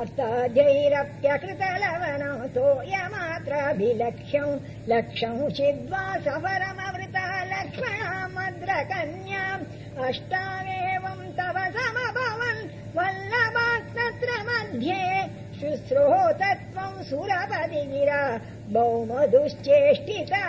अष्टाध्यैरप्यकृतलवनम् सोऽयमात्राभिलक्ष्यम् लक्षम् चिद्वा स लक्ष्मणामद्रकन्याम् अष्टामेवम् तव समभवन् वल्लभास्तत्र मध्ये। शुश्रुः तत्त्वम् सुरपदि गिरा भौमधुश्चेष्टिता